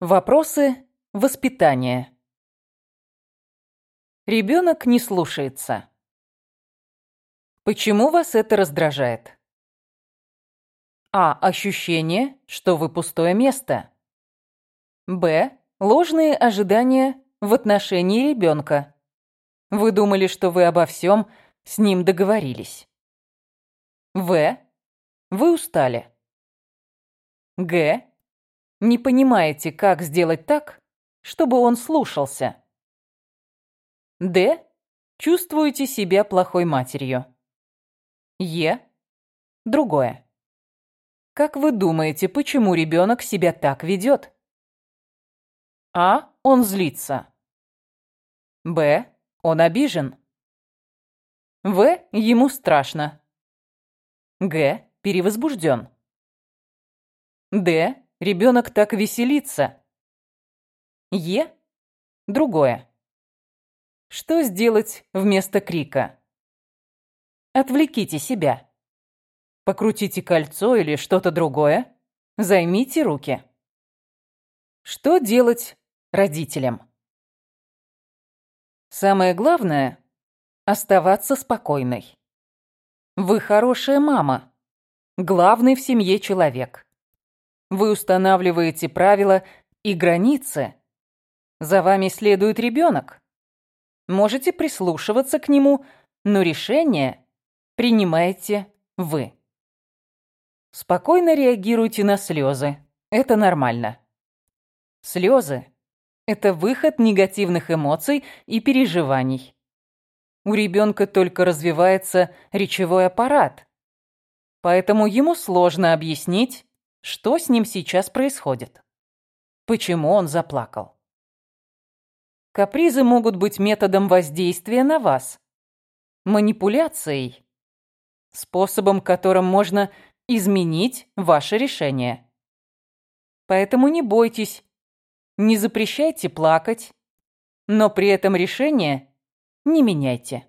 Вопросы воспитания. Ребенок не слушается. Почему вас это раздражает? А. Ощущение, что вы пустое место. Б. Ложные ожидания в отношении ребенка. Вы думали, что вы обо всем с ним договорились. В. Вы устали. Г. Не понимаете, как сделать так, чтобы он слушался. Д. Чувствуете себя плохой матерью. Е. Другое. Как вы думаете, почему ребенок себя так ведет? А. Он злится. Б. Он обижен. В. Ему страшно. Г. Перевозбужден. Д. Ребенок так веселится. Е. Другое. Что сделать вместо крика? Отвлеките себя. Покрутите кольцо или что-то другое. Займите руки. Что делать родителям? Самое главное – оставаться спокойной. Вы хорошая мама, главный в семье человек. Вы устанавливаете правила и границы. За вами следует ребенок. Можете прислушиваться к нему, но решение принимаете вы. Спокойно реагируйте на слезы. Это нормально. Слезы – это выход негативных эмоций и переживаний. У ребенка только развивается речевой аппарат, поэтому ему сложно объяснить, что с ним сейчас происходит? Почему он заплакал? Капризы могут быть методом воздействия на вас, манипуляцией, способом, которым можно изменить ваше решение. Поэтому не бойтесь, не запрещайте плакать, но при этом решение не меняйте.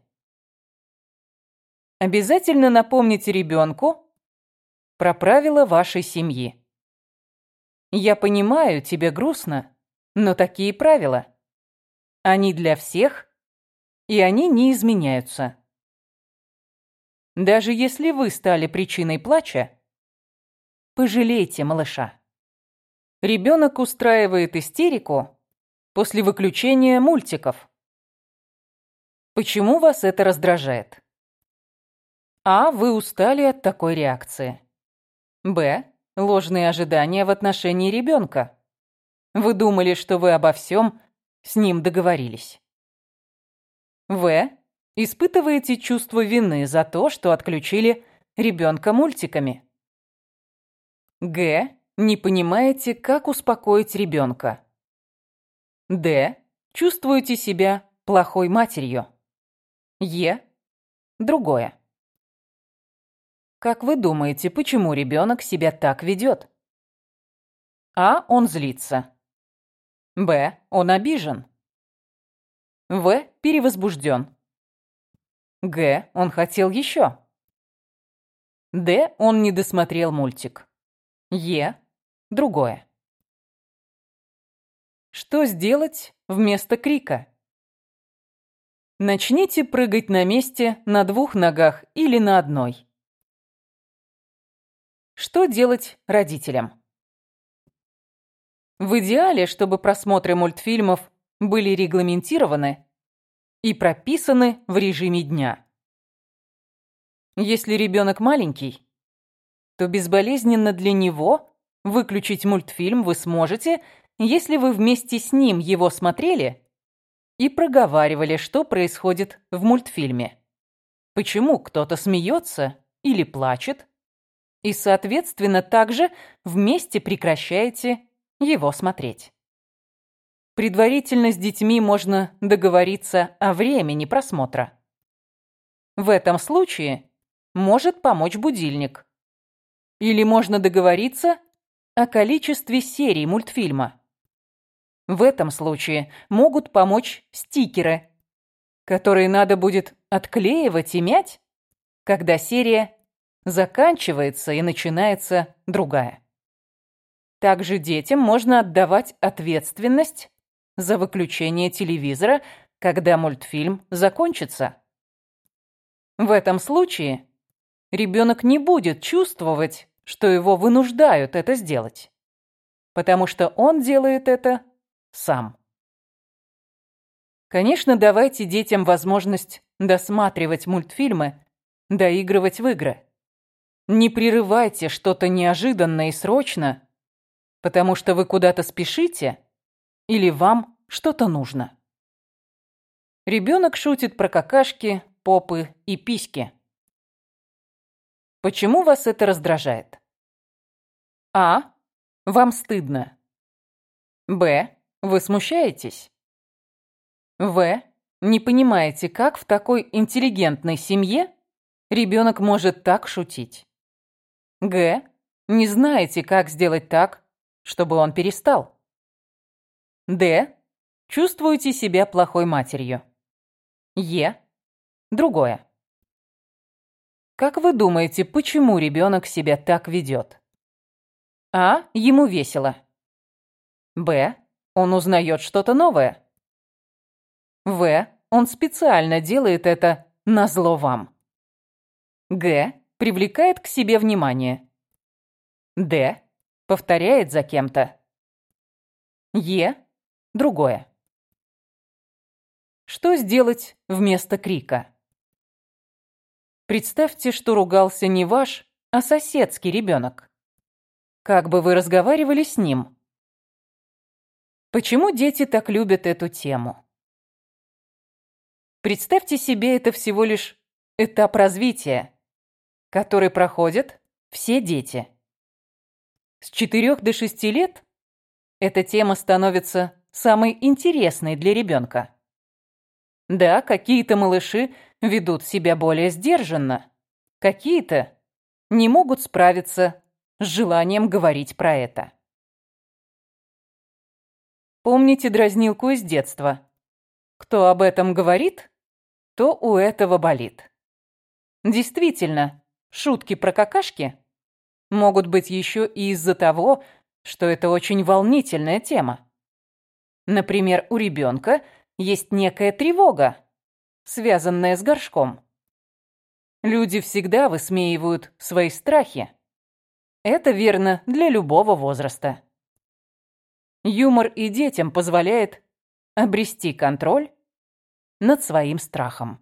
Обязательно напомните ребенку, про правила вашей семьи. Я понимаю, тебе грустно, но такие правила. Они для всех, и они не изменяются. Даже если вы стали причиной плача, пожалейте малыша. Ребенок устраивает истерику после выключения мультиков. Почему вас это раздражает? А. Вы устали от такой реакции. Б. Ложные ожидания в отношении ребенка. Вы думали, что вы обо всем с ним договорились. В. Испытываете чувство вины за то, что отключили ребенка мультиками. Г. Не понимаете, как успокоить ребенка. Д. Чувствуете себя плохой матерью. Е. Другое. Как вы думаете, почему ребенок себя так ведет? А. Он злится. Б. Он обижен. В. Перевозбужден. Г. Он хотел еще. Д. Он не досмотрел мультик. Е. Другое. Что сделать вместо крика? Начните прыгать на месте на двух ногах или на одной. Что делать родителям? В идеале, чтобы просмотры мультфильмов были регламентированы и прописаны в режиме дня. Если ребенок маленький, то безболезненно для него выключить мультфильм вы сможете, если вы вместе с ним его смотрели и проговаривали, что происходит в мультфильме. Почему кто-то смеется или плачет, и, соответственно, также вместе прекращаете его смотреть. Предварительно с детьми можно договориться о времени просмотра. В этом случае может помочь будильник. Или можно договориться о количестве серий мультфильма. В этом случае могут помочь стикеры, которые надо будет отклеивать и мять, когда серия заканчивается и начинается другая. Также детям можно отдавать ответственность за выключение телевизора, когда мультфильм закончится. В этом случае ребенок не будет чувствовать, что его вынуждают это сделать, потому что он делает это сам. Конечно, давайте детям возможность досматривать мультфильмы, доигрывать в игры. Не прерывайте что-то неожиданное и срочно, потому что вы куда-то спешите или вам что-то нужно. Ребенок шутит про какашки, попы и письки. Почему вас это раздражает? А. Вам стыдно. Б. Вы смущаетесь. В. Не понимаете, как в такой интеллигентной семье ребенок может так шутить. Г. Не знаете, как сделать так, чтобы он перестал. Д. Чувствуете себя плохой матерью. Е. Другое. Как вы думаете, почему ребенок себя так ведет? А. Ему весело. Б. Он узнает что-то новое. В. Он специально делает это на зло вам. Г. Привлекает к себе внимание. Д. Повторяет за кем-то. Е. Другое. Что сделать вместо крика? Представьте, что ругался не ваш, а соседский ребенок. Как бы вы разговаривали с ним? Почему дети так любят эту тему? Представьте себе, это всего лишь этап развития, который проходят все дети. С 4 до 6 лет эта тема становится самой интересной для ребенка. Да, какие-то малыши ведут себя более сдержанно, какие-то не могут справиться с желанием говорить про это. Помните дразнилку из детства? Кто об этом говорит, то у этого болит. Действительно, шутки про какашки могут быть еще и из-за того, что это очень волнительная тема. Например, у ребенка есть некая тревога, связанная с горшком. Люди всегда высмеивают свои страхи. Это верно для любого возраста. Юмор и детям позволяет обрести контроль над своим страхом.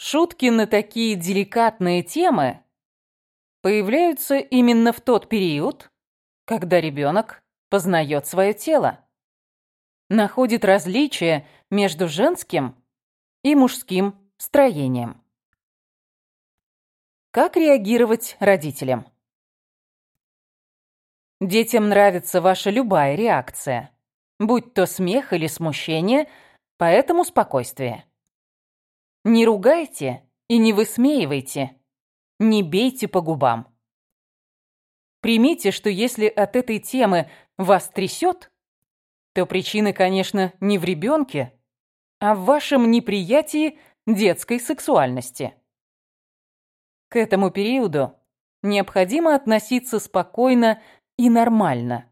Шутки на такие деликатные темы появляются именно в тот период, когда ребенок познает свое тело, находит различия между женским и мужским строением. Как реагировать родителям? Детям нравится ваша любая реакция, будь то смех или смущение, поэтому спокойствие. Не ругайте и не высмеивайте, не бейте по губам. Примите, что если от этой темы вас трясет, то причины, конечно, не в ребенке, а в вашем неприятии детской сексуальности. К этому периоду необходимо относиться спокойно и нормально.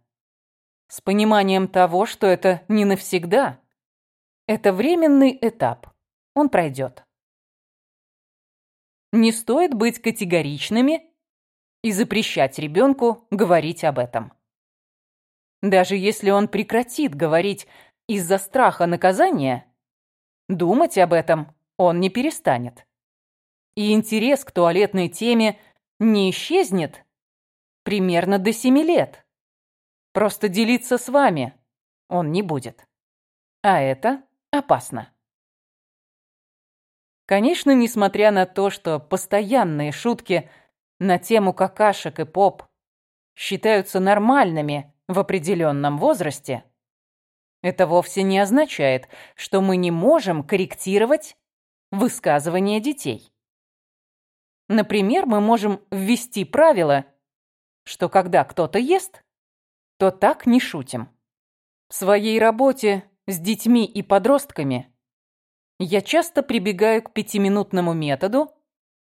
С пониманием того, что это не навсегда. Это временный этап. Он пройдет. Не стоит быть категоричными и запрещать ребенку говорить об этом. Даже если он прекратит говорить из-за страха наказания, думать об этом он не перестанет. И интерес к туалетной теме не исчезнет примерно до семи лет. Просто делиться с вами он не будет. А это опасно. Конечно, несмотря на то, что постоянные шутки на тему какашек и поп считаются нормальными в определенном возрасте, это вовсе не означает, что мы не можем корректировать высказывания детей. Например, мы можем ввести правило – что когда кто-то ест, то так не шутим. В своей работе с детьми и подростками я часто прибегаю к пятиминутному методу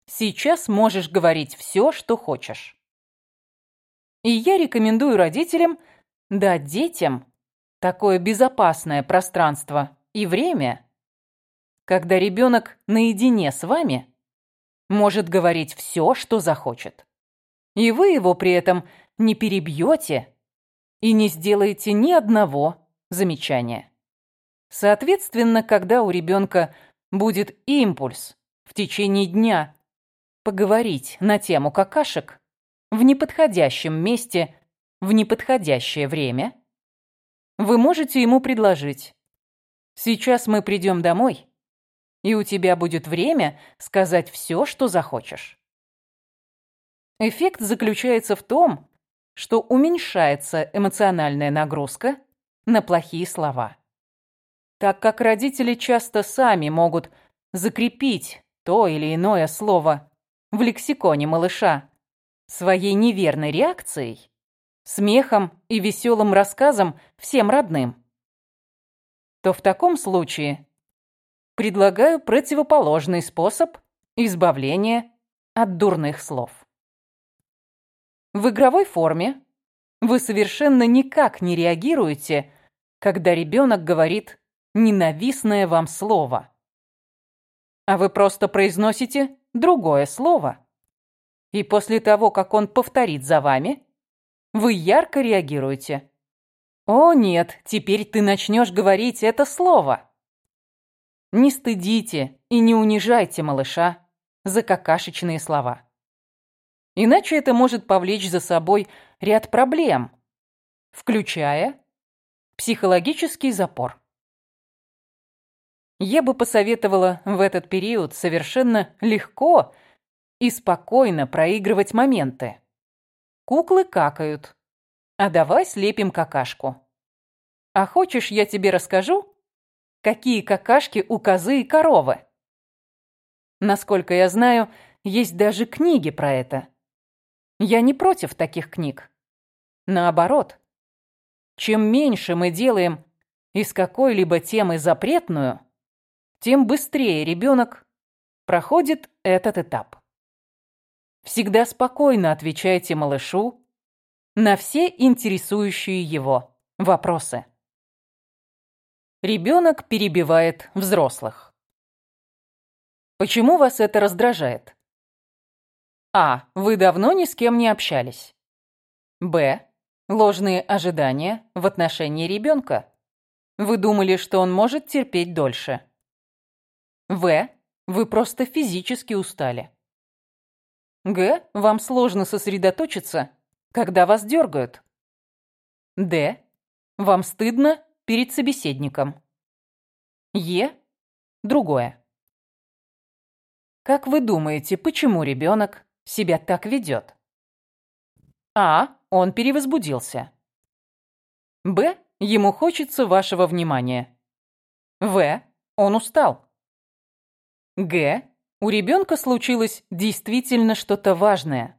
«Сейчас можешь говорить все, что хочешь». И я рекомендую родителям дать детям такое безопасное пространство и время, когда ребенок наедине с вами может говорить все, что захочет. И вы его при этом не перебьете и не сделаете ни одного замечания. Соответственно, когда у ребенка будет импульс в течение дня поговорить на тему какашек в неподходящем месте в неподходящее время, вы можете ему предложить «Сейчас мы придем домой, и у тебя будет время сказать все, что захочешь». Эффект заключается в том, что уменьшается эмоциональная нагрузка на плохие слова. Так как родители часто сами могут закрепить то или иное слово в лексиконе малыша своей неверной реакцией, смехом и веселым рассказом всем родным, то в таком случае предлагаю противоположный способ избавления от дурных слов. В игровой форме вы совершенно никак не реагируете, когда ребенок говорит ненавистное вам слово. А вы просто произносите другое слово. И после того, как он повторит за вами, вы ярко реагируете. «О, нет, теперь ты начнешь говорить это слово». Не стыдите и не унижайте малыша за какашечные слова. Иначе это может повлечь за собой ряд проблем, включая психологический запор. Я бы посоветовала в этот период совершенно легко и спокойно проигрывать моменты. Куклы какают, а давай слепим какашку. А хочешь, я тебе расскажу, какие какашки у козы и коровы? Насколько я знаю, есть даже книги про это. Я не против таких книг. Наоборот. Чем меньше мы делаем из какой-либо темы запретную, тем быстрее ребенок проходит этот этап. Всегда спокойно отвечайте малышу на все интересующие его вопросы. Ребенок перебивает взрослых. Почему вас это раздражает? А. Вы давно ни с кем не общались. Б. Ложные ожидания в отношении ребенка. Вы думали, что он может терпеть дольше. В. Вы просто физически устали. Г. Вам сложно сосредоточиться, когда вас дергают. Д. Вам стыдно перед собеседником. Е. Другое. Как вы думаете, почему ребенок себя так ведет? А. Он перевозбудился. Б. Ему хочется вашего внимания. В. Он устал. Г. У ребенка случилось действительно что-то важное.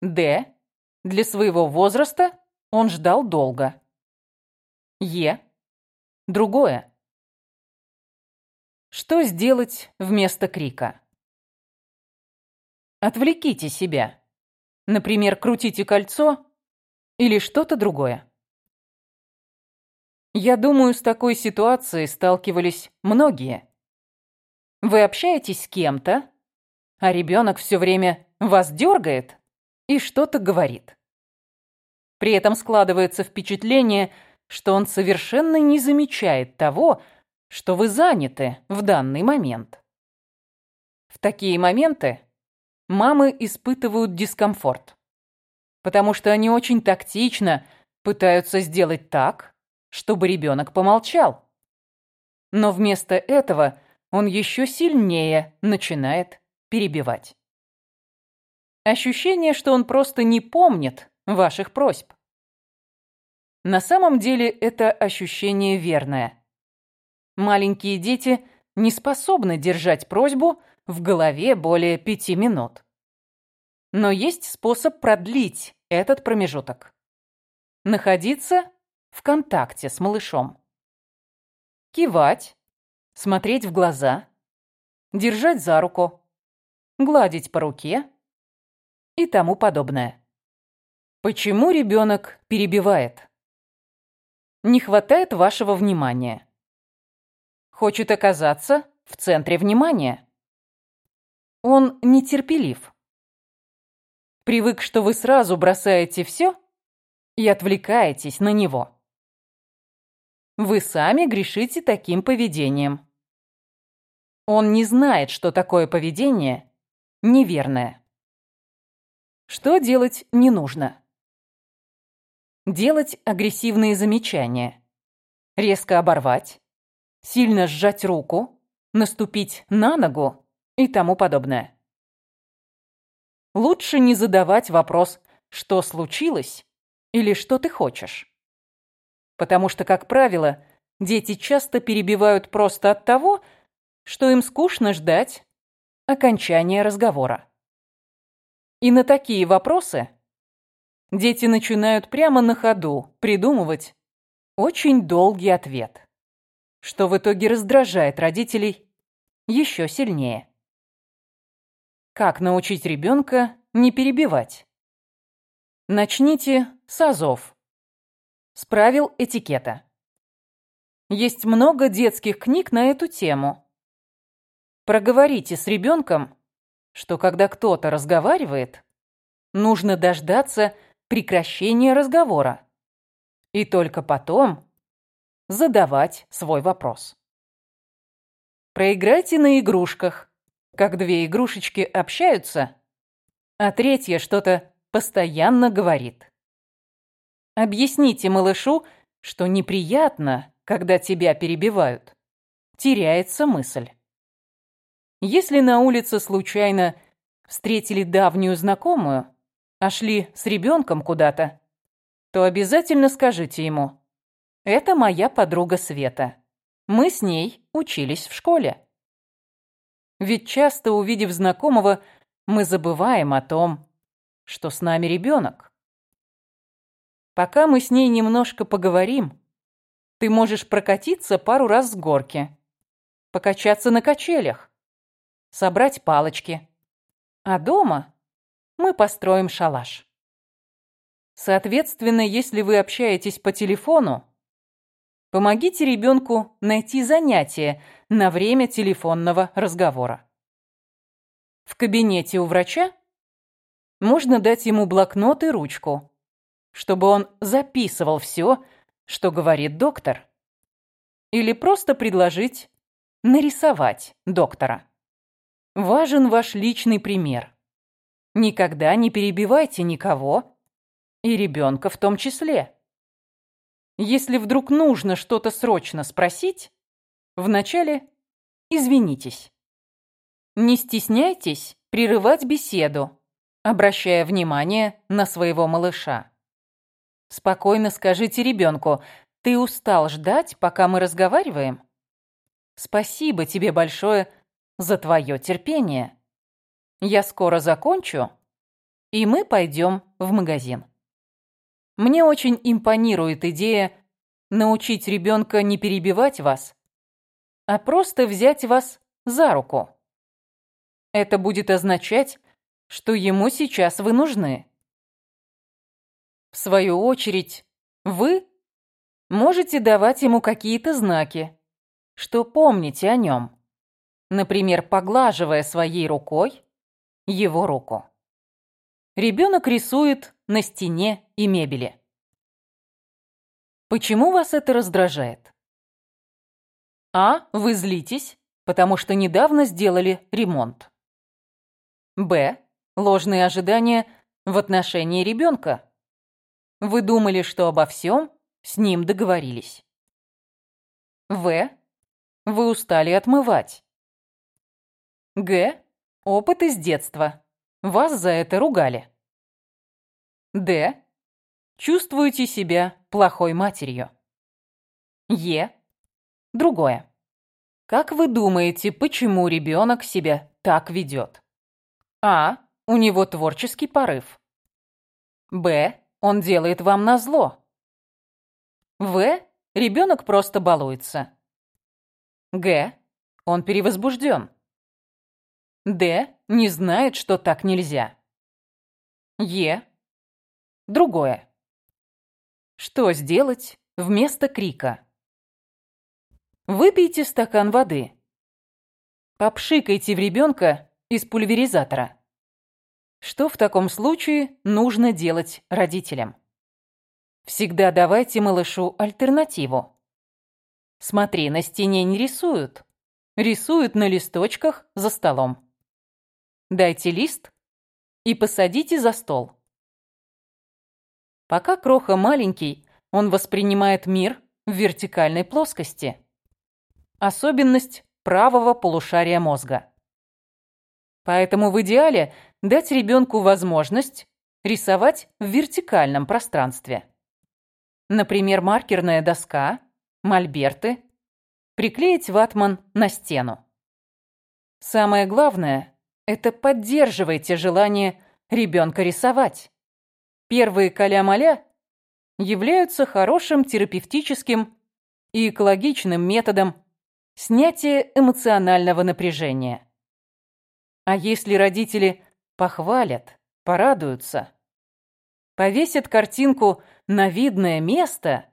Д. Для своего возраста он ждал долго. Е. Другое. Что сделать вместо крика? Отвлеките себя. Например, крутите кольцо или что-то другое. Я думаю, с такой ситуацией сталкивались многие. Вы общаетесь с кем-то, а ребенок все время вас дергает и что-то говорит. При этом складывается впечатление, что он совершенно не замечает того, что вы заняты в данный момент. В такие моменты мамы испытывают дискомфорт, потому что они очень тактично пытаются сделать так, чтобы ребенок помолчал. Но вместо этого он еще сильнее начинает перебивать. Ощущение, что он просто не помнит ваших просьб. На самом деле это ощущение верное. Маленькие дети не способны держать просьбу в голове более пяти минут. Но есть способ продлить этот промежуток. Находиться в контакте с малышом. Кивать, смотреть в глаза, держать за руку, гладить по руке и тому подобное. Почему ребенок перебивает? Не хватает вашего внимания. Хочет оказаться в центре внимания. Он нетерпелив. Привык, что вы сразу бросаете все и отвлекаетесь на него. Вы сами грешите таким поведением. Он не знает, что такое поведение неверное. Что делать не нужно? Делать агрессивные замечания. Резко оборвать. Сильно сжать руку. Наступить на ногу и тому подобное. Лучше не задавать вопрос «что случилось?» или «что ты хочешь?». Потому что, как правило, дети часто перебивают просто от того, что им скучно ждать окончания разговора. И на такие вопросы дети начинают прямо на ходу придумывать очень долгий ответ, что в итоге раздражает родителей еще сильнее. Как научить ребенка не перебивать? Начните с азов. С правил этикета. Есть много детских книг на эту тему. Проговорите с ребенком, что когда кто-то разговаривает, нужно дождаться прекращения разговора и только потом задавать свой вопрос. Проиграйте на игрушках, как две игрушечки общаются, а третья что-то постоянно говорит. Объясните малышу, что неприятно, когда тебя перебивают. Теряется мысль. Если на улице случайно встретили давнюю знакомую, а шли с ребенком куда-то, то обязательно скажите ему «Это моя подруга Света. Мы с ней учились в школе». Ведь часто, увидев знакомого, мы забываем о том, что с нами ребенок. Пока мы с ней немножко поговорим, ты можешь прокатиться пару раз с горки, покачаться на качелях, собрать палочки. А дома мы построим шалаш. Соответственно, если вы общаетесь по телефону, помогите ребенку найти занятие на время телефонного разговора. В кабинете у врача можно дать ему блокнот и ручку, чтобы он записывал все, что говорит доктор. Или просто предложить нарисовать доктора. Важен ваш личный пример. Никогда не перебивайте никого, и ребенка в том числе. Если вдруг нужно что-то срочно спросить, вначале извинитесь. Не стесняйтесь прерывать беседу, обращая внимание на своего малыша. Спокойно скажите ребенку, ты устал ждать, пока мы разговариваем? Спасибо тебе большое за твое терпение. Я скоро закончу, и мы пойдем в магазин. Мне очень импонирует идея научить ребенка не перебивать вас, а просто взять вас за руку. Это будет означать, что ему сейчас вы нужны. В свою очередь, вы можете давать ему какие-то знаки, что помните о нем например, поглаживая своей рукой его руку. Ребенок рисует на стене и мебели. Почему вас это раздражает? А. Вы злитесь, потому что недавно сделали ремонт. Б. Ложные ожидания в отношении ребенка. Вы думали, что обо всем с ним договорились. В. Вы устали отмывать. Г. Опыт из детства. Вас за это ругали. Д. Чувствуете себя плохой матерью. Е. Другое. Как вы думаете, почему ребенок себя так ведет? А. У него творческий порыв. Б. Он делает вам назло. В. Ребенок просто балуется. Г. Он перевозбужден. Д. Не знает, что так нельзя. Е. Другое. Что сделать вместо крика? Выпейте стакан воды. Попшикайте в ребенка из пульверизатора. Что в таком случае нужно делать родителям? Всегда давайте малышу альтернативу. Смотри, на стене не рисуют. Рисуют на листочках за столом. Дайте лист и посадите за стол. Пока Кроха маленький, он воспринимает мир в вертикальной плоскости. Особенность правого полушария мозга. Поэтому в идеале дать ребенку возможность рисовать в вертикальном пространстве. Например, маркерная доска, мольберты, приклеить ватман на стену. Самое главное – это поддерживайте желание ребенка рисовать. Первые каля-маля являются хорошим терапевтическим и экологичным методом снятия эмоционального напряжения. А если родители похвалят, порадуются, повесят картинку на видное место,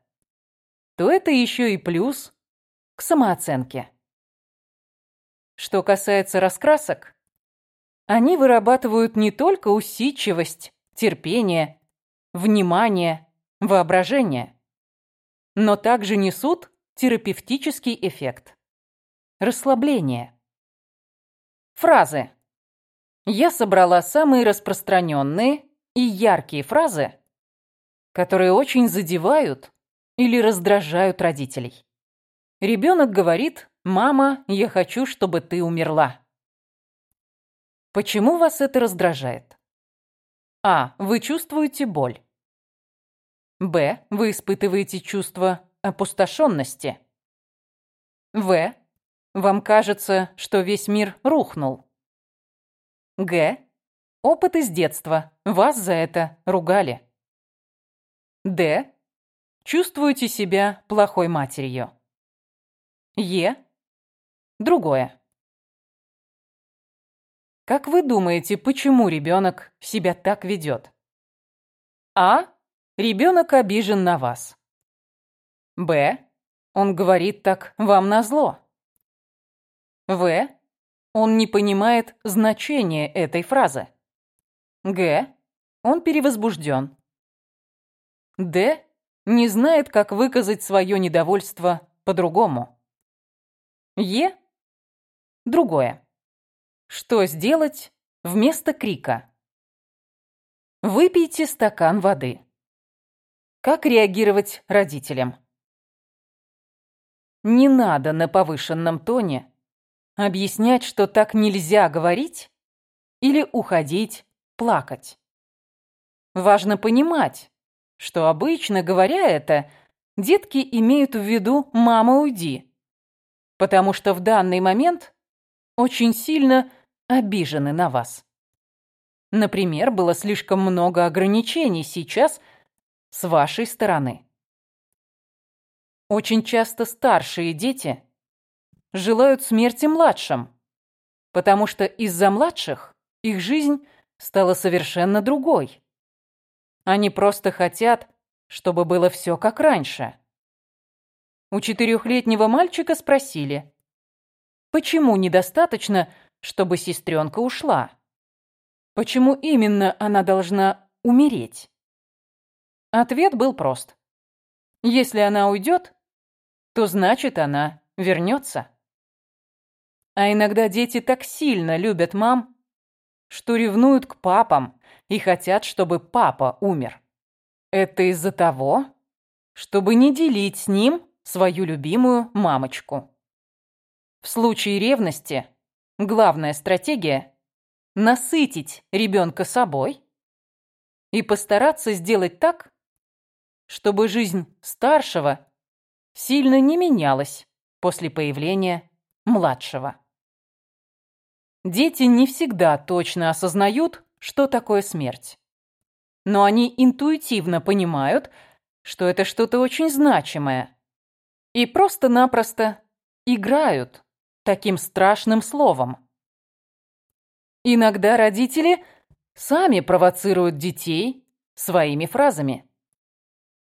то это еще и плюс к самооценке. Что касается раскрасок, они вырабатывают не только усидчивость, терпение внимание, воображение, но также несут терапевтический эффект. Расслабление. Фразы. Я собрала самые распространенные и яркие фразы, которые очень задевают или раздражают родителей. Ребенок говорит «Мама, я хочу, чтобы ты умерла». Почему вас это раздражает? А. Вы чувствуете боль. Б. Вы испытываете чувство опустошенности. В. Вам кажется, что весь мир рухнул. Г. Опыт из детства. Вас за это ругали. Д. Чувствуете себя плохой матерью. Е. Другое. Как вы думаете, почему ребенок себя так ведет? А. Ребенок обижен на вас. Б. Он говорит так вам назло. В. Он не понимает значения этой фразы. Г. Он перевозбужден. Д. Не знает, как выказать свое недовольство по-другому. Е. Другое. Что сделать вместо крика? Выпейте стакан воды. Как реагировать родителям? Не надо на повышенном тоне объяснять, что так нельзя говорить или уходить плакать. Важно понимать, что обычно говоря это, детки имеют в виду «мама, уйди», потому что в данный момент очень сильно обижены на вас. Например, было слишком много ограничений сейчас с вашей стороны. Очень часто старшие дети желают смерти младшим, потому что из-за младших их жизнь стала совершенно другой. Они просто хотят, чтобы было все как раньше. У четырехлетнего мальчика спросили, почему недостаточно чтобы сестренка ушла. Почему именно она должна умереть? Ответ был прост. Если она уйдет, то значит она вернется. А иногда дети так сильно любят мам, что ревнуют к папам и хотят, чтобы папа умер. Это из-за того, чтобы не делить с ним свою любимую мамочку. В случае ревности Главная стратегия – насытить ребенка собой и постараться сделать так, чтобы жизнь старшего сильно не менялась после появления младшего. Дети не всегда точно осознают, что такое смерть. Но они интуитивно понимают, что это что-то очень значимое. И просто-напросто играют таким страшным словом. Иногда родители сами провоцируют детей своими фразами.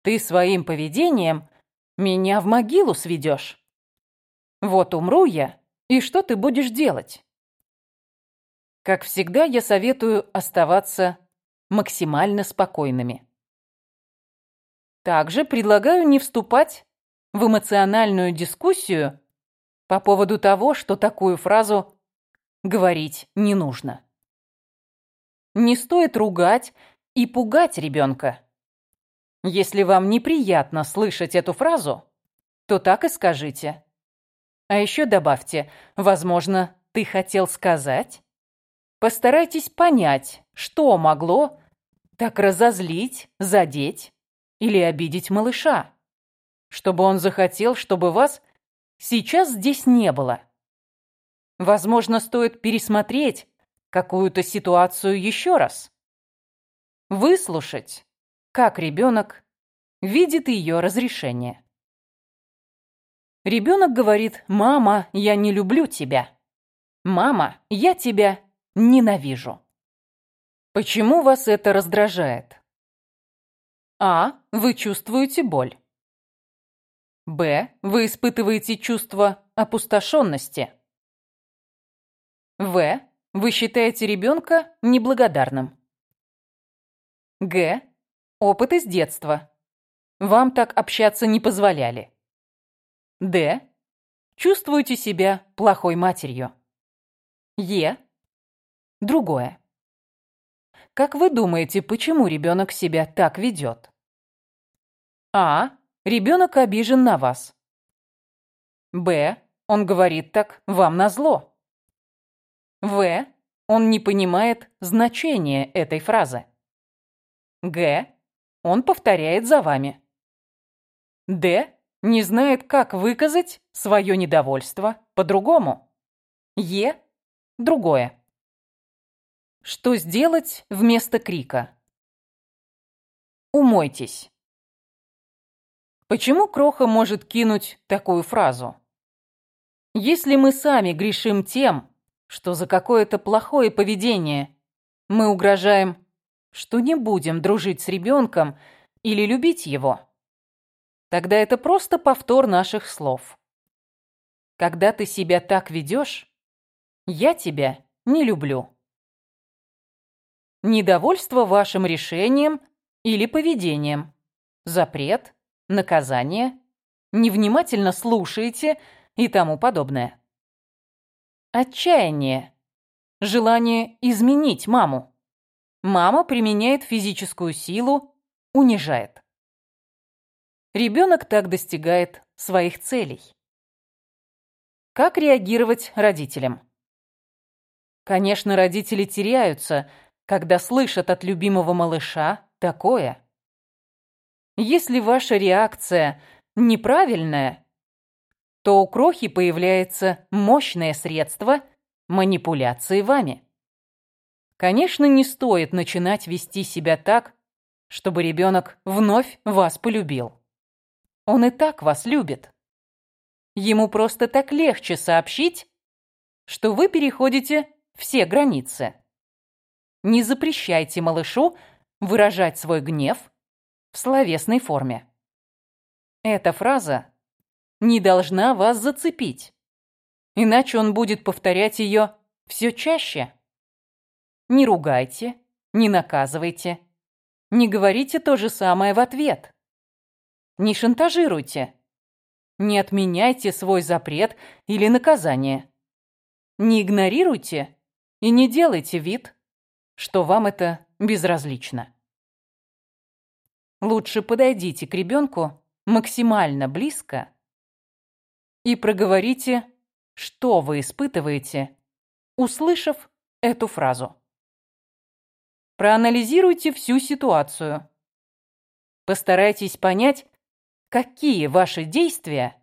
Ты своим поведением меня в могилу сведешь. Вот умру я, и что ты будешь делать? Как всегда, я советую оставаться максимально спокойными. Также предлагаю не вступать в эмоциональную дискуссию по поводу того, что такую фразу говорить не нужно. Не стоит ругать и пугать ребенка. Если вам неприятно слышать эту фразу, то так и скажите. А еще добавьте, возможно, ты хотел сказать? Постарайтесь понять, что могло так разозлить, задеть или обидеть малыша, чтобы он захотел, чтобы вас сейчас здесь не было. Возможно, стоит пересмотреть какую-то ситуацию еще раз. Выслушать, как ребенок видит ее разрешение. Ребенок говорит «Мама, я не люблю тебя». «Мама, я тебя ненавижу». Почему вас это раздражает? А. Вы чувствуете боль. Б. Вы испытываете чувство опустошенности. В. Вы считаете ребенка неблагодарным. Г. Опыт из детства. Вам так общаться не позволяли. Д. Чувствуете себя плохой матерью. Е. Другое. Как вы думаете, почему ребенок себя так ведет? А. Ребенок обижен на вас. Б. Он говорит так вам назло. В. Он не понимает значение этой фразы. Г. Он повторяет за вами. Д. Не знает, как выказать свое недовольство по-другому. Е. Другое. Что сделать вместо крика? Умойтесь. Почему Кроха может кинуть такую фразу? Если мы сами грешим тем, что за какое-то плохое поведение мы угрожаем, что не будем дружить с ребенком или любить его, тогда это просто повтор наших слов. Когда ты себя так ведешь, я тебя не люблю. Недовольство вашим решением или поведением, запрет, наказание, невнимательно слушаете и тому подобное. Отчаяние. Желание изменить маму. Мама применяет физическую силу, унижает. Ребенок так достигает своих целей. Как реагировать родителям? Конечно, родители теряются, когда слышат от любимого малыша такое. Если ваша реакция неправильная, то у крохи появляется мощное средство манипуляции вами. Конечно, не стоит начинать вести себя так, чтобы ребенок вновь вас полюбил. Он и так вас любит. Ему просто так легче сообщить, что вы переходите все границы. Не запрещайте малышу выражать свой гнев в словесной форме. Эта фраза не должна вас зацепить. Иначе он будет повторять ее все чаще. Не ругайте, не наказывайте, не говорите то же самое в ответ. Не шантажируйте. Не отменяйте свой запрет или наказание. Не игнорируйте и не делайте вид, что вам это безразлично. Лучше подойдите к ребенку максимально близко и проговорите, что вы испытываете, услышав эту фразу. Проанализируйте всю ситуацию. Постарайтесь понять, какие ваши действия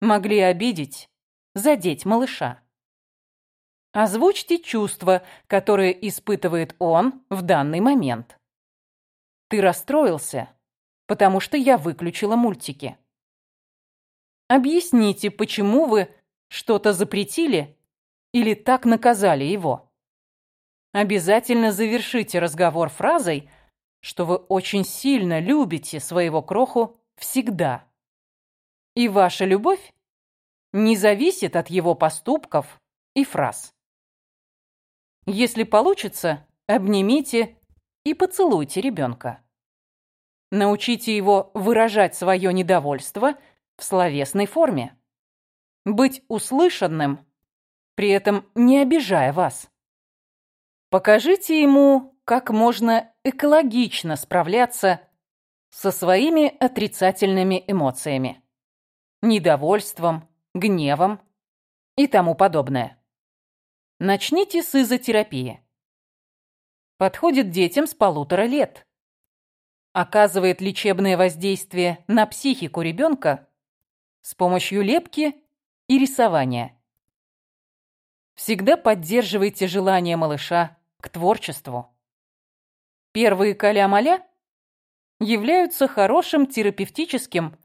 могли обидеть, задеть малыша. Озвучьте чувства, которые испытывает он в данный момент. Ты расстроился, потому что я выключила мультики. Объясните, почему вы что-то запретили или так наказали его. Обязательно завершите разговор фразой, что вы очень сильно любите своего кроху всегда. И ваша любовь не зависит от его поступков и фраз. Если получится, обнимите и поцелуйте ребенка. Научите его выражать свое недовольство в словесной форме. Быть услышанным, при этом не обижая вас. Покажите ему, как можно экологично справляться со своими отрицательными эмоциями. Недовольством, гневом и тому подобное. Начните с изотерапии. Подходит детям с полутора лет. Оказывает лечебное воздействие на психику ребенка с помощью лепки и рисования. Всегда поддерживайте желание малыша к творчеству. Первые каля-маля являются хорошим терапевтическим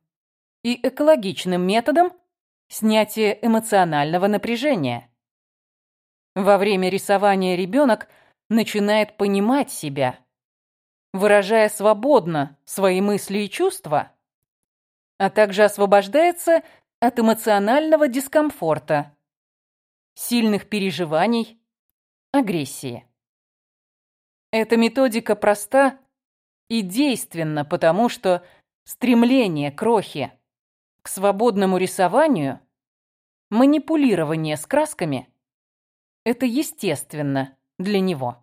и экологичным методом снятия эмоционального напряжения. Во время рисования ребенок начинает понимать себя, выражая свободно свои мысли и чувства, а также освобождается от эмоционального дискомфорта, сильных переживаний, агрессии. Эта методика проста и действенна, потому что стремление крохи к свободному рисованию, манипулирование с красками – это естественно для него.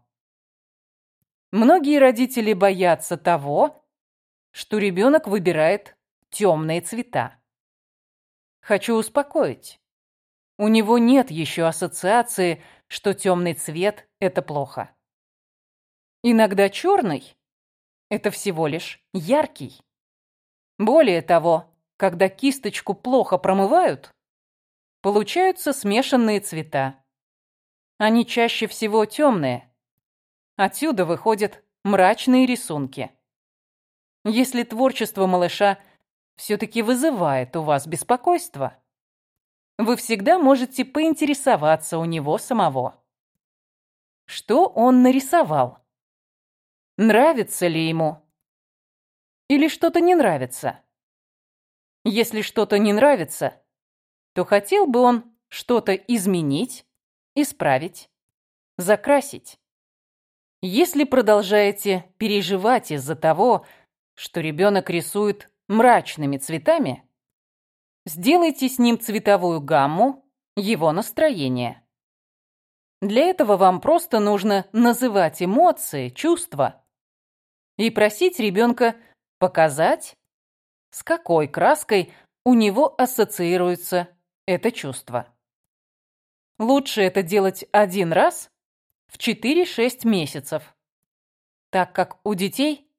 Многие родители боятся того, что ребенок выбирает темные цвета. Хочу успокоить. У него нет еще ассоциации, что темный цвет – это плохо. Иногда черный – это всего лишь яркий. Более того, когда кисточку плохо промывают, получаются смешанные цвета. Они чаще всего темные. Отсюда выходят мрачные рисунки. Если творчество малыша все-таки вызывает у вас беспокойство, вы всегда можете поинтересоваться у него самого. Что он нарисовал? Нравится ли ему? Или что-то не нравится? Если что-то не нравится, то хотел бы он что-то изменить, исправить, закрасить. Если продолжаете переживать из-за того, что ребенок рисует мрачными цветами, сделайте с ним цветовую гамму его настроения. Для этого вам просто нужно называть эмоции, чувства, и просить ребенка показать, с какой краской у него ассоциируется это чувство. Лучше это делать один раз в 4-6 месяцев, так как у детей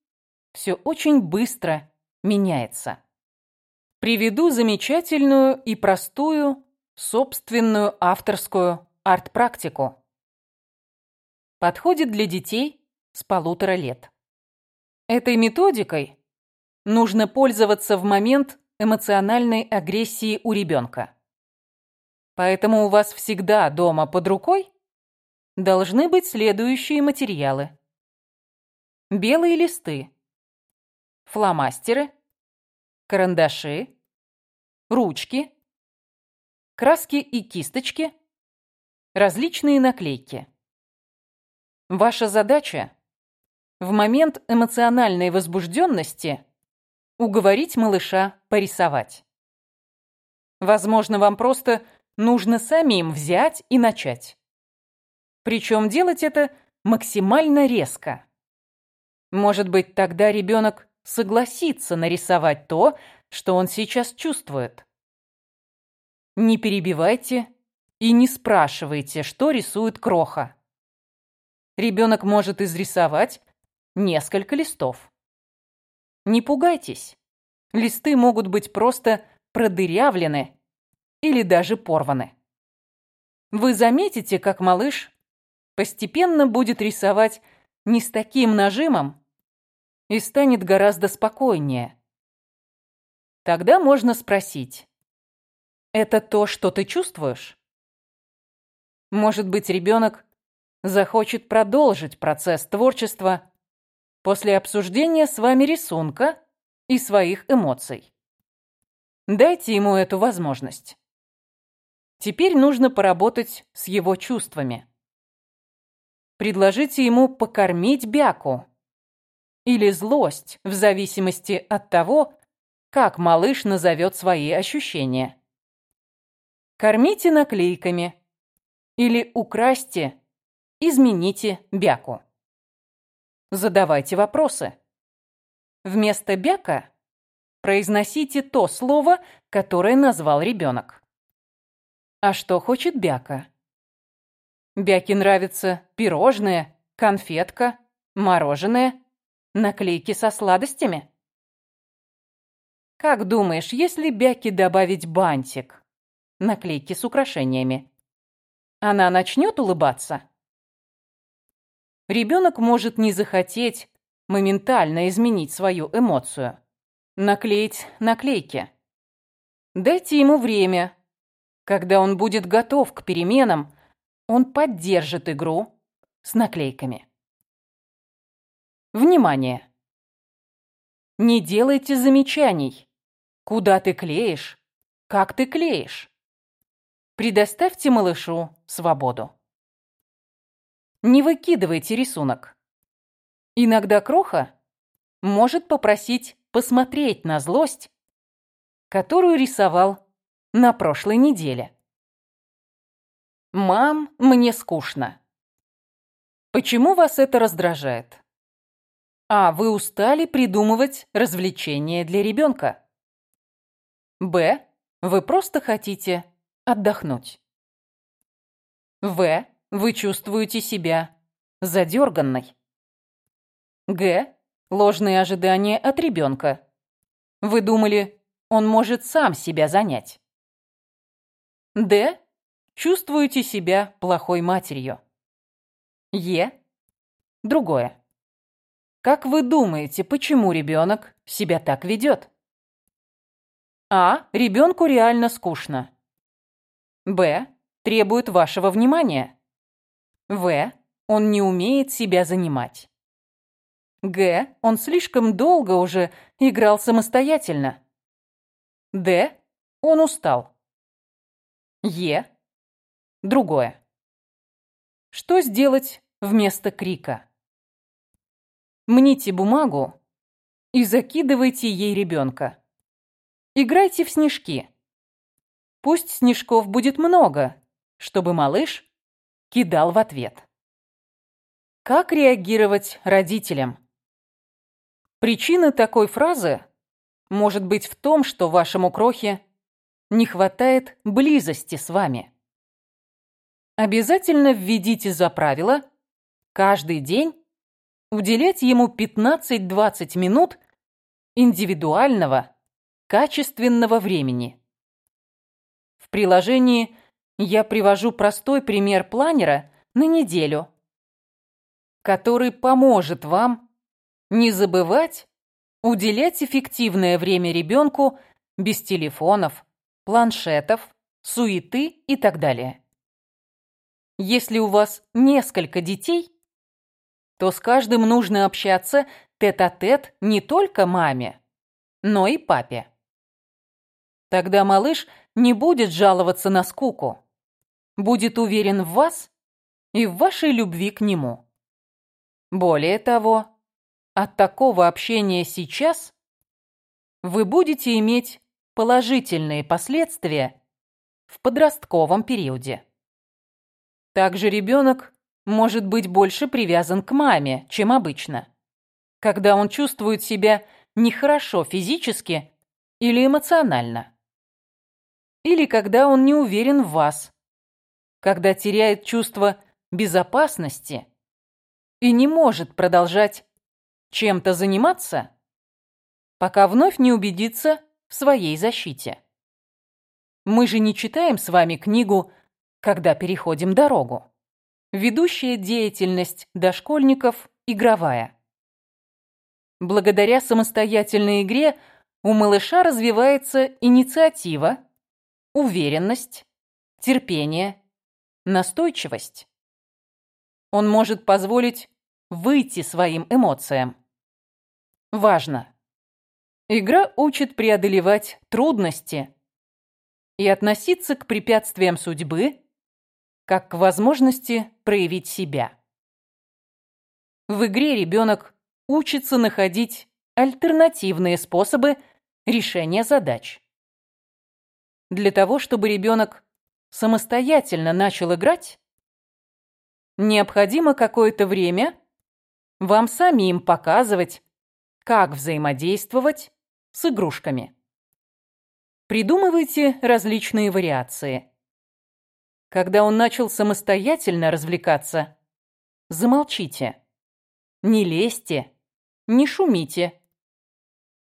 все очень быстро меняется. Приведу замечательную и простую собственную авторскую арт-практику. Подходит для детей с полутора лет. Этой методикой нужно пользоваться в момент эмоциональной агрессии у ребенка. Поэтому у вас всегда дома под рукой должны быть следующие материалы. Белые листы, фломастеры, карандаши, ручки, краски и кисточки, различные наклейки. Ваша задача в момент эмоциональной возбужденности уговорить малыша порисовать. Возможно, вам просто нужно самим взять и начать. Причем делать это максимально резко. Может быть, тогда ребенок согласится нарисовать то, что он сейчас чувствует. Не перебивайте и не спрашивайте, что рисует кроха. Ребенок может изрисовать несколько листов. Не пугайтесь. Листы могут быть просто продырявлены или даже порваны. Вы заметите, как малыш постепенно будет рисовать не с таким нажимом и станет гораздо спокойнее. Тогда можно спросить, это то, что ты чувствуешь? Может быть, ребенок захочет продолжить процесс творчества после обсуждения с вами рисунка и своих эмоций. Дайте ему эту возможность. Теперь нужно поработать с его чувствами. Предложите ему покормить бяку или злость, в зависимости от того, как малыш назовет свои ощущения. Кормите наклейками или украсьте, измените бяку. Задавайте вопросы. Вместо бяка произносите то слово, которое назвал ребенок. А что хочет бяка? Бяке нравится пирожное, конфетка, мороженое, наклейки со сладостями. Как думаешь, если Бяке добавить бантик, наклейки с украшениями, она начнет улыбаться? Ребенок может не захотеть моментально изменить свою эмоцию. Наклеить наклейки. Дайте ему время. Когда он будет готов к переменам, он поддержит игру с наклейками. Внимание! Не делайте замечаний. Куда ты клеишь? Как ты клеишь? Предоставьте малышу свободу. Не выкидывайте рисунок. Иногда Кроха может попросить посмотреть на злость, которую рисовал на прошлой неделе. «Мам, мне скучно». Почему вас это раздражает? А. Вы устали придумывать развлечения для ребенка. Б. Вы просто хотите отдохнуть. В. Вы чувствуете себя задерганной. Г. Ложные ожидания от ребенка. Вы думали, он может сам себя занять. Д. Чувствуете себя плохой матерью. Е. Другое. Как вы думаете, почему ребенок себя так ведет? А. Ребенку реально скучно. Б. Требует вашего внимания. В. Он не умеет себя занимать. Г. Он слишком долго уже играл самостоятельно. Д. Он устал. Е. Другое. Что сделать вместо крика? Мните бумагу и закидывайте ей ребенка. Играйте в снежки. Пусть снежков будет много, чтобы малыш кидал в ответ. Как реагировать родителям? Причина такой фразы может быть в том, что вашему крохе не хватает близости с вами. Обязательно введите за правило каждый день уделять ему 15-20 минут индивидуального, качественного времени. В приложении я привожу простой пример планера на неделю, который поможет вам не забывать уделять эффективное время ребенку без телефонов, планшетов, суеты и так далее. Если у вас несколько детей, то с каждым нужно общаться тет-а-тет -тет не только маме, но и папе. Тогда малыш не будет жаловаться на скуку будет уверен в вас и в вашей любви к нему. Более того, от такого общения сейчас вы будете иметь положительные последствия в подростковом периоде. Также ребенок может быть больше привязан к маме, чем обычно, когда он чувствует себя нехорошо физически или эмоционально. Или когда он не уверен в вас, когда теряет чувство безопасности и не может продолжать чем-то заниматься, пока вновь не убедится в своей защите. Мы же не читаем с вами книгу «Когда переходим дорогу». Ведущая деятельность дошкольников игровая. Благодаря самостоятельной игре у малыша развивается инициатива, уверенность, терпение, настойчивость. Он может позволить выйти своим эмоциям. важно. Игра учит преодолевать трудности и относиться к препятствиям судьбы как к возможности проявить себя. В игре ребенок учится находить альтернативные способы решения задач. Для того, чтобы ребенок самостоятельно начал играть, необходимо какое-то время вам самим показывать, как взаимодействовать с игрушками. Придумывайте различные вариации. Когда он начал самостоятельно развлекаться, замолчите. Не лезьте, не шумите.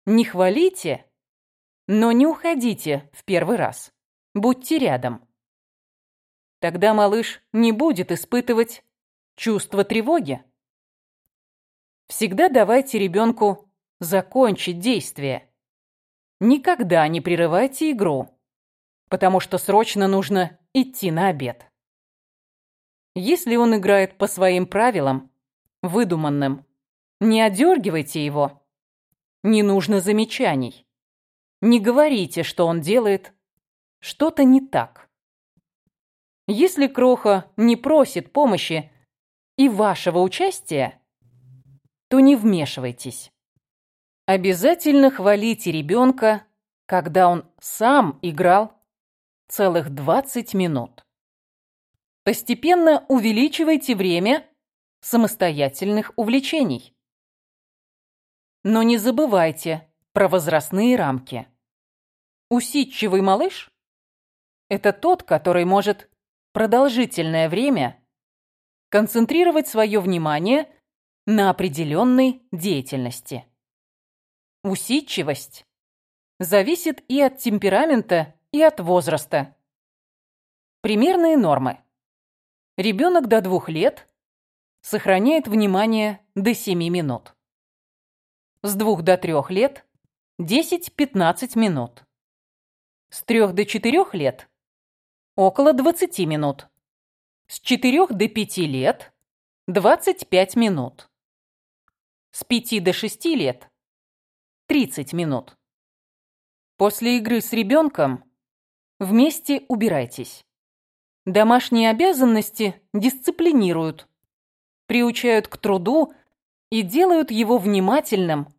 Не хвалите, но не уходите в первый раз. Будьте рядом. Тогда малыш не будет испытывать чувство тревоги. Всегда давайте ребенку закончить действие. Никогда не прерывайте игру, потому что срочно нужно идти на обед. Если он играет по своим правилам, выдуманным, не одергивайте его. Не нужно замечаний. Не говорите, что он делает что-то не так. Если Кроха не просит помощи и вашего участия, то не вмешивайтесь. Обязательно хвалите ребенка, когда он сам играл целых 20 минут. Постепенно увеличивайте время самостоятельных увлечений. Но не забывайте про возрастные рамки. Усидчивый малыш – это тот, который может продолжительное время концентрировать свое внимание на определенной деятельности. Усидчивость зависит и от темперамента, и от возраста. Примерные нормы. Ребенок до двух лет сохраняет внимание до 7 минут. С двух до трех лет 10-15 минут. С трех до четырех лет около 20 минут. С четырех до пяти лет 25 минут. С пяти до шести лет 30 минут. После игры с ребенком вместе убирайтесь. Домашние обязанности дисциплинируют, приучают к труду и делают его внимательным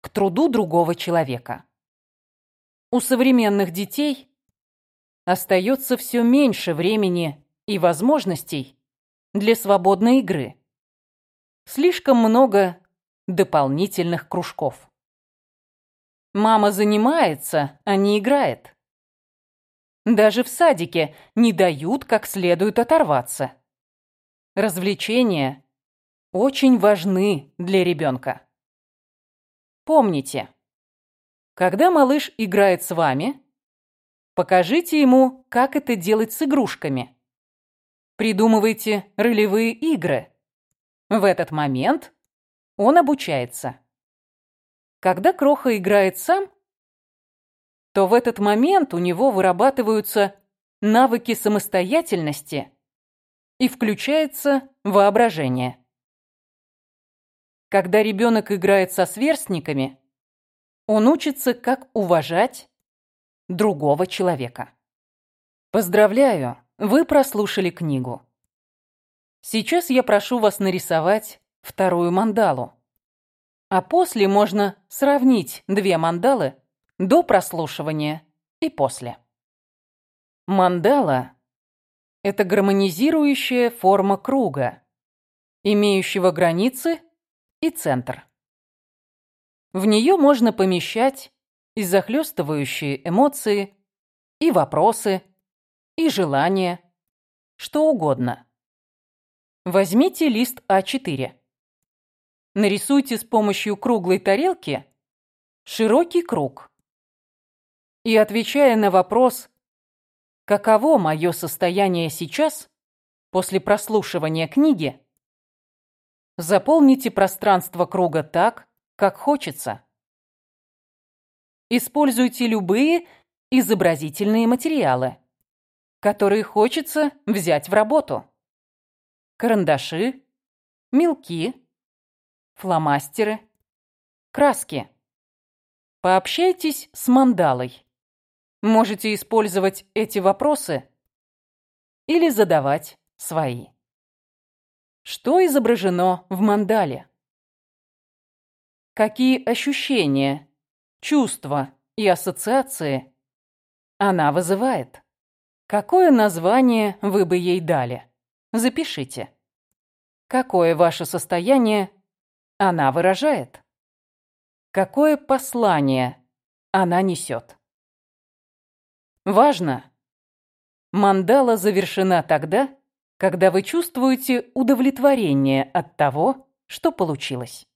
к труду другого человека. У современных детей остается все меньше времени и возможностей для свободной игры. Слишком много дополнительных кружков. Мама занимается, а не играет. Даже в садике не дают как следует оторваться. Развлечения очень важны для ребенка. Помните, когда малыш играет с вами, покажите ему, как это делать с игрушками. Придумывайте ролевые игры. В этот момент он обучается. Когда Кроха играет сам, то в этот момент у него вырабатываются навыки самостоятельности и включается воображение. Когда ребенок играет со сверстниками, он учится, как уважать другого человека. Поздравляю, вы прослушали книгу. Сейчас я прошу вас нарисовать вторую мандалу. А после можно сравнить две мандалы до прослушивания и после. Мандала – это гармонизирующая форма круга, имеющего границы и центр. В нее можно помещать и захлестывающие эмоции, и вопросы, и желания, что угодно. Возьмите лист А4. Нарисуйте с помощью круглой тарелки широкий круг. И отвечая на вопрос «Каково мое состояние сейчас?» после прослушивания книги, заполните пространство круга так, как хочется. Используйте любые изобразительные материалы, которые хочется взять в работу. Карандаши, мелки, фломастеры, Краски. Пообщайтесь с мандалой. Можете использовать эти вопросы или задавать свои. Что изображено в мандале? Какие ощущения, чувства и ассоциации она вызывает? Какое название вы бы ей дали? Запишите. Какое ваше состояние она выражает? Какое послание она несет? Важно! Мандала завершена тогда, когда вы чувствуете удовлетворение от того, что получилось.